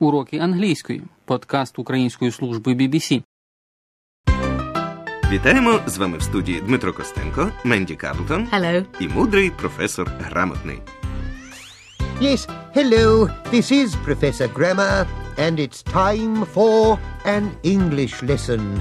Уроки англійської. Подкаст Української служби BBC. Вітаємо з вами в студії Дмитро Костенко, Менді Карлтон Hello. і мудрий професор грамотний. Yes, hello, this is Professor Grammar, and it's time for an English lesson.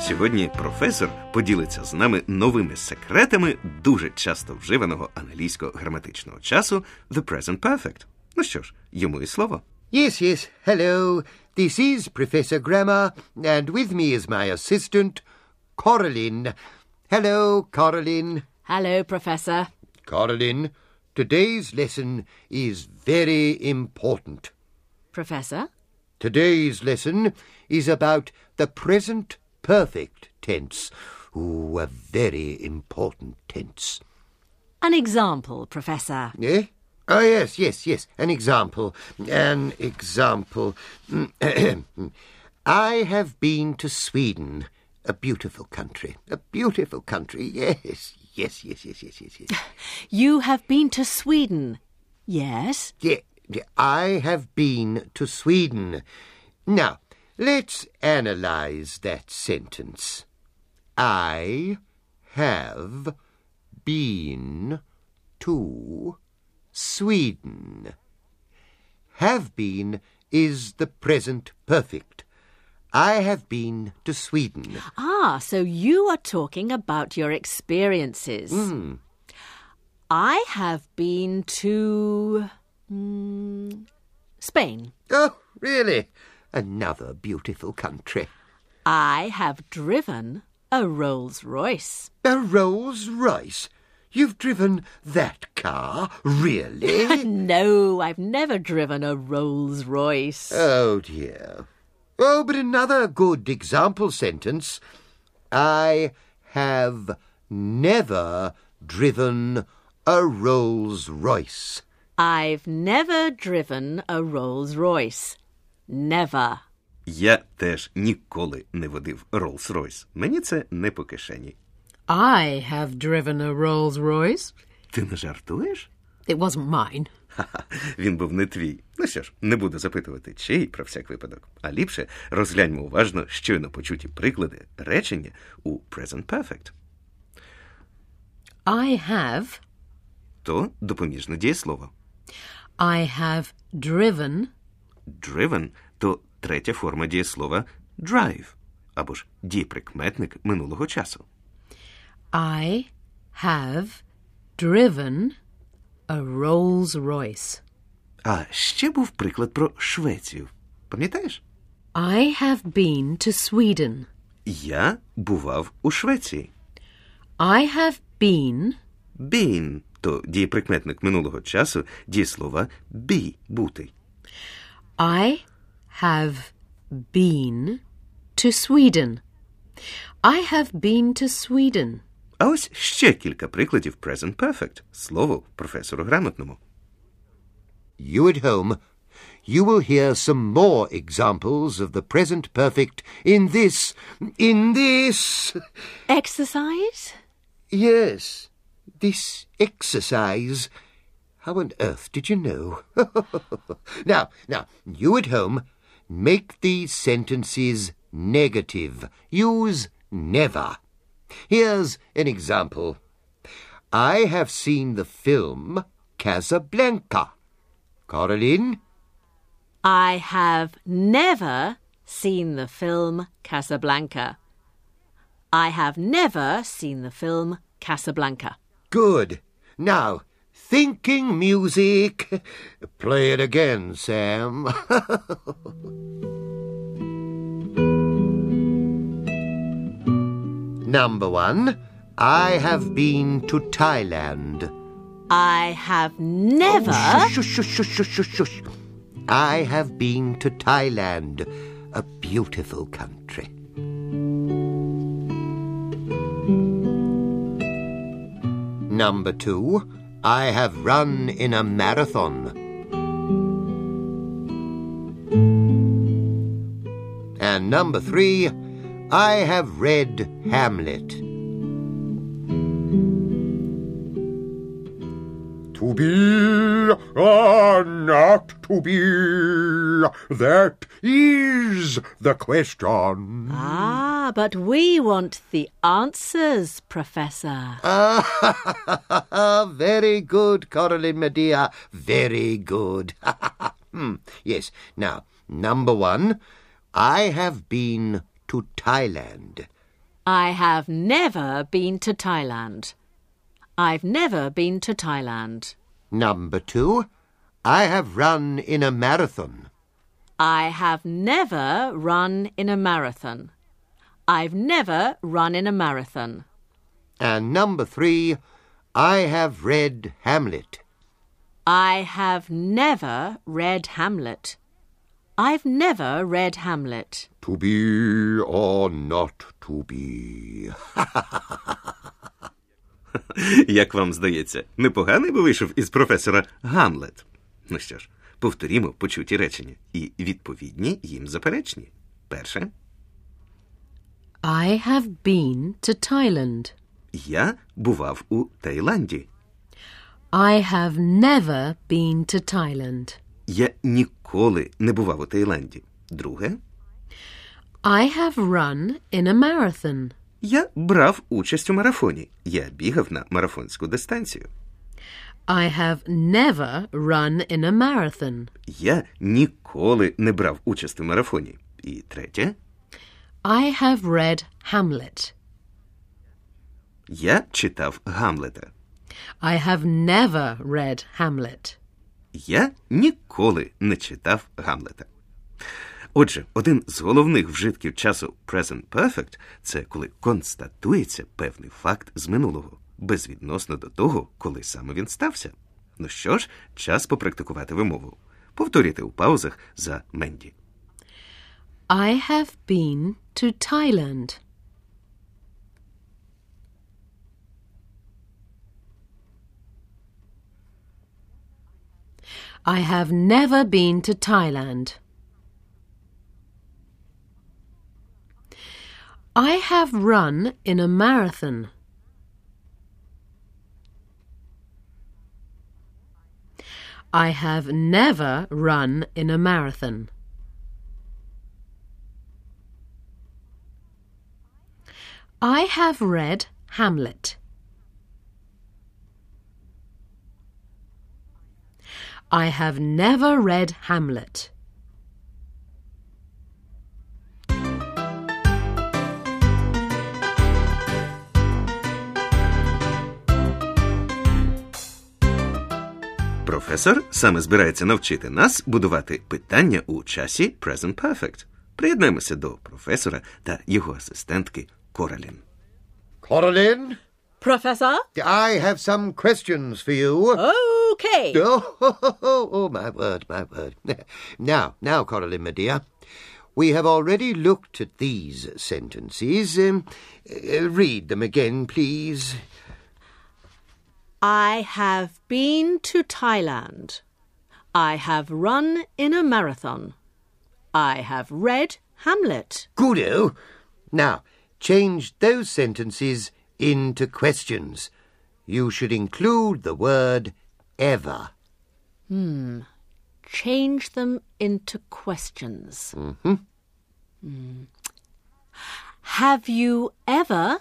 Сьогодні професор поділиться з нами новими секретами дуже часто вживаного англійського граматичного часу The Present Perfect. Ну що ж, йому і слово. Yes, yes, hello, this is Professor Grammar, and with me is my assistant, Coraline. Hello, Coraline. Hello, Professor. Coraline, today's lesson is very important. Professor? Today's lesson is about the present perfect tense. Ooh, a very important tense. An example, Professor. Eh? Oh, yes, yes, yes. An example. An example. I have been to Sweden. A beautiful country. A beautiful country. Yes, yes, yes, yes, yes, yes, yes. You have been to Sweden. Yes. Yeah, I have been to Sweden. Now, let's analyze that sentence. I have been to Sweden. Have been is the present perfect. I have been to Sweden. Ah, so you are talking about your experiences. I have been to. mm, Spain. Oh, really? Another beautiful country. I have driven a Rolls Royce. A Rolls Royce? You've driven that car? Really? No, I've never driven a Rolls Royce. oh, dear. Oh, but another good example sentence. I have never driven a Rolls Royce. I've never driven a Rolls Royce. Never. Я теж ніколи не водив Rolls-Royce. Мені це не по кишені. I have driven a Rolls Royce. Ти не жартуєш? It wasn't mine. Ха-ха, він був не твій. Ну що ж, не буду запитувати, чий про всяк випадок. А ліпше розгляньмо уважно щойно почуті приклади речення у Present Perfect. I have. То допоміжне дієслово. I have driven. Driven – то третя форма дієслова drive, або ж дієприкметник минулого часу. I have driven a Rolls Royce. А ще був приклад про Швецію. Пам'ятаєш? I have been to Sweden. Я бував у Швеції. I have been. Been – то дієприкметник минулого часу дієслова be – бути. I have been to Sweden. I have been to Sweden. А ось ще кілька прикладів Present Perfect – слово професору грамотному. You at home, you will hear some more examples of the present perfect in this. In this. Exercise? Yes, this exercise. How on earth did you know? now, now, you at home, make these sentences negative. Use never. Here's an example. I have seen the film Casablanca. Coraline? I have never seen the film Casablanca. I have never seen the film Casablanca. Good. Now, thinking music. Play it again, Sam. Number one, I have been to Thailand. I have never. Oh, shush, shush, shush, shush. I have been to Thailand, a beautiful country. Number two, I have run in a marathon. And number three, I have read Hamlet. To To be or not to be? That is the question. Ah, but we want the answers, Professor. Ah, very good, Coraline, Medea. Very good. Hmm, yes. Now, number one, I have been to Thailand. I have never been to Thailand. I've never been to Thailand. Number two, I have run in a marathon. I have never run in a marathon. I've never run in a marathon. And number three, I have read Hamlet. I have never read Hamlet. I've never read Hamlet. To be or not to be. Як вам здається, непоганий би вийшов із професора Гамлет. Ну що ж, повторімо почуті речення і відповідні їм заперечні. Перше. I have been to Thailand. Я бував у Таїланді. I have never been to Thailand. Я ніколи не бував у Таїланді. Друге. I have run in a marathon. Я брав участь у марафоні. Я бігав на марафонську дистанцію. I have never run in a marathon. Я ніколи не брав участь у марафоні. І третє. I have read Hamlet. Я читав Гамлета. I have never read Hamlet. Я ніколи не читав Гамлета. Отже, один з головних вжитків часу present perfect – це коли констатується певний факт з минулого, безвідносно до того, коли саме він стався. Ну що ж, час попрактикувати вимову. Повторюйте у паузах за Менді. I have been to Thailand. I have never been to Thailand. I have run in a marathon. I have never run in a marathon. I have read Hamlet. I have never read Hamlet. Професор саме збирається навчити нас будувати питання у часі present perfect. Приєднаємося до професора та його асистентки Коралін. Coraline, Professor? I have some questions for you. Okay. Oh, oh, oh, my word, my word. Now, now, Coraline, my dear, we have already looked at these sentences. Um, uh, read them again, please. I have been to Thailand. I have run in a marathon. I have read Hamlet. Goodo. Now, change those sentences into questions. You should include the word ever. Change them into questions. Hmm. Have you ever?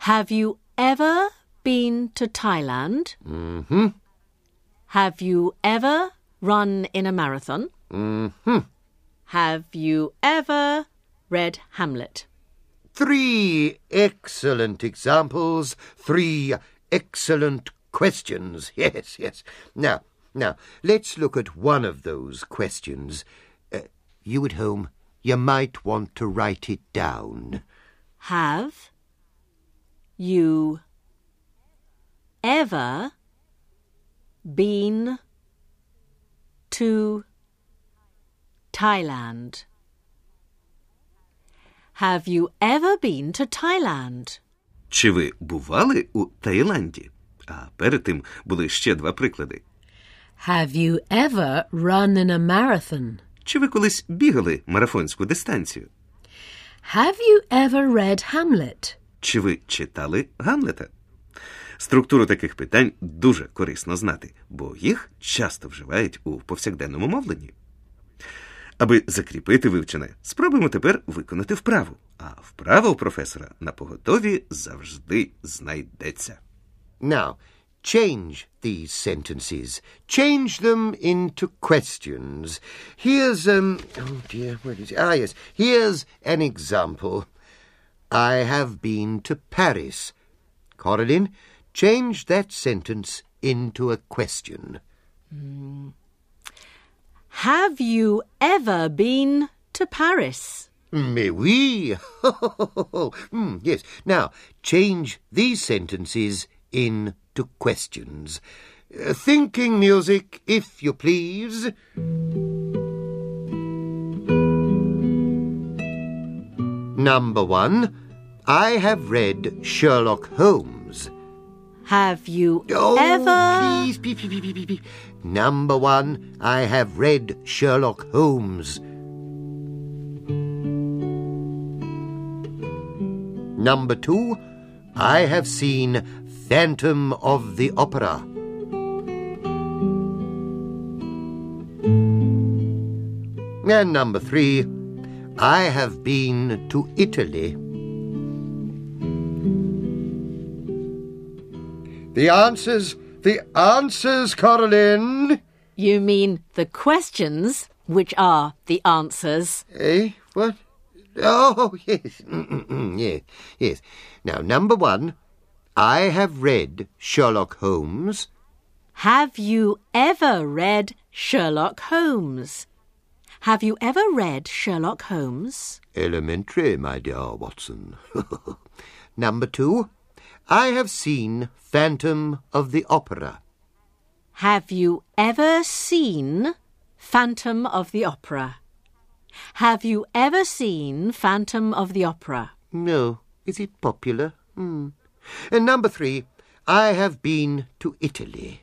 Have you ever been to Thailand? Mm-hmm. Have you ever run in a marathon? Mm-hmm. Have you ever read Hamlet? Three excellent examples, three excellent questions. Yes, yes. Now, now, let's look at one of those questions. Uh, you at home, you might want to write it down. Have you ever been to Thailand? Have you ever been to Thailand? Чи ви бували у Таїланді? А перед тим були ще два приклади. Have you ever run in a marathon? Чи ви колись бігали марафонську дистанцію? Have you ever read Hamlet? Чи ви читали Гамлета? Структуру таких питань дуже корисно знати, бо їх часто вживають у повсякденному мовленні. Аби закріпити вивчене, спробуємо тепер виконати вправу. А вправа у професора на поготові завжди знайдеться. Now, change these sentences. Change them into questions. Here's, um, oh dear, where is it? Ah, yes. Here's an example. I have been to Paris. Coraline, change that sentence into a question. Have you ever been to Paris? Mais oui. Hmm, yes. Now, change these sentences into questions. Uh, thinking music, if you please. Number one, I have read Sherlock Holmes. Have you Oh, ever? please, please, please, please, please, please. Number one, I have read Sherlock Holmes. Number two, I have seen Phantom of the Opera. And number three, I have been to Italy. The answers, the answers, Coraline. You mean the questions, which are the answers. Eh? What? Oh, yes. Mm, mm, mm, yes, yes. Now, number one, I have read Sherlock Holmes. Have you ever read Sherlock Holmes? Have you ever read Sherlock Holmes? Elementary, my dear Watson. number two, I have seen Phantom of the Opera. Have you ever seen Phantom of the Opera? Have you ever seen Phantom of the Opera? No. Is it popular? Hmm. And number three, I have been to Italy.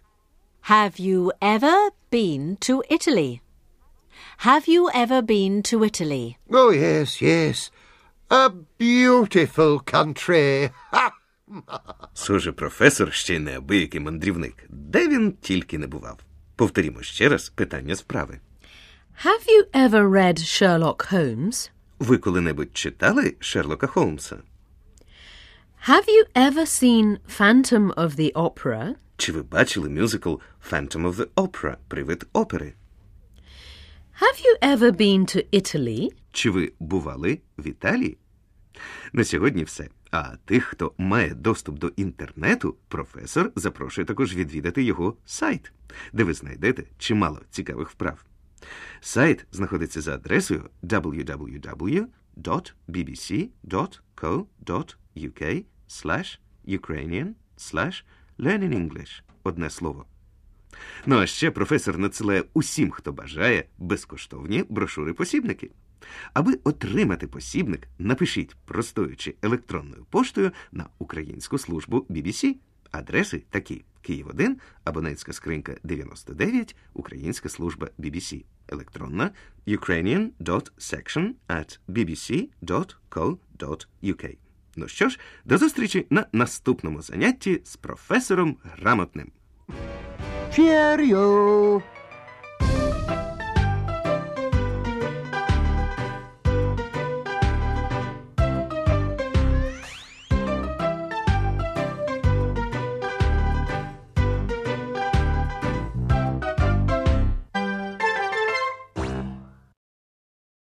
Have you ever been to Italy? Have you ever been to Italy? Oh, yes, yes. A beautiful country. Ha! Схоже, професор ще й неабиякий мандрівник, де він тільки не бував. Повторімо ще раз питання справи. Have you ever read Sherlock Holmes? Ви коли-небудь читали Шерлока Холмса? Have you ever seen Phantom of the Opera? Чи ви бачили мюзикл Phantom of the Opera Привид опери? Have you ever been to Italy? Чи ви бували в Італії? На сьогодні все. А тих, хто має доступ до інтернету, професор запрошує також відвідати його сайт, де ви знайдете чимало цікавих вправ. Сайт знаходиться за адресою www.bbc.co.uk Ukrainian Learning English. Одне слово. Ну а ще професор надсилає усім, хто бажає, безкоштовні брошури-посібники. Аби отримати посібник, напишіть простою чи електронною поштою на українську службу BBC. Адреси такі: Київ 1, абонентська скринька 99, Українська служба BBC. Електронна ukrainian.section at bbc.co.uk. Ну що ж, до зустрічі на наступному занятті з професором Грамотним. Cheerio.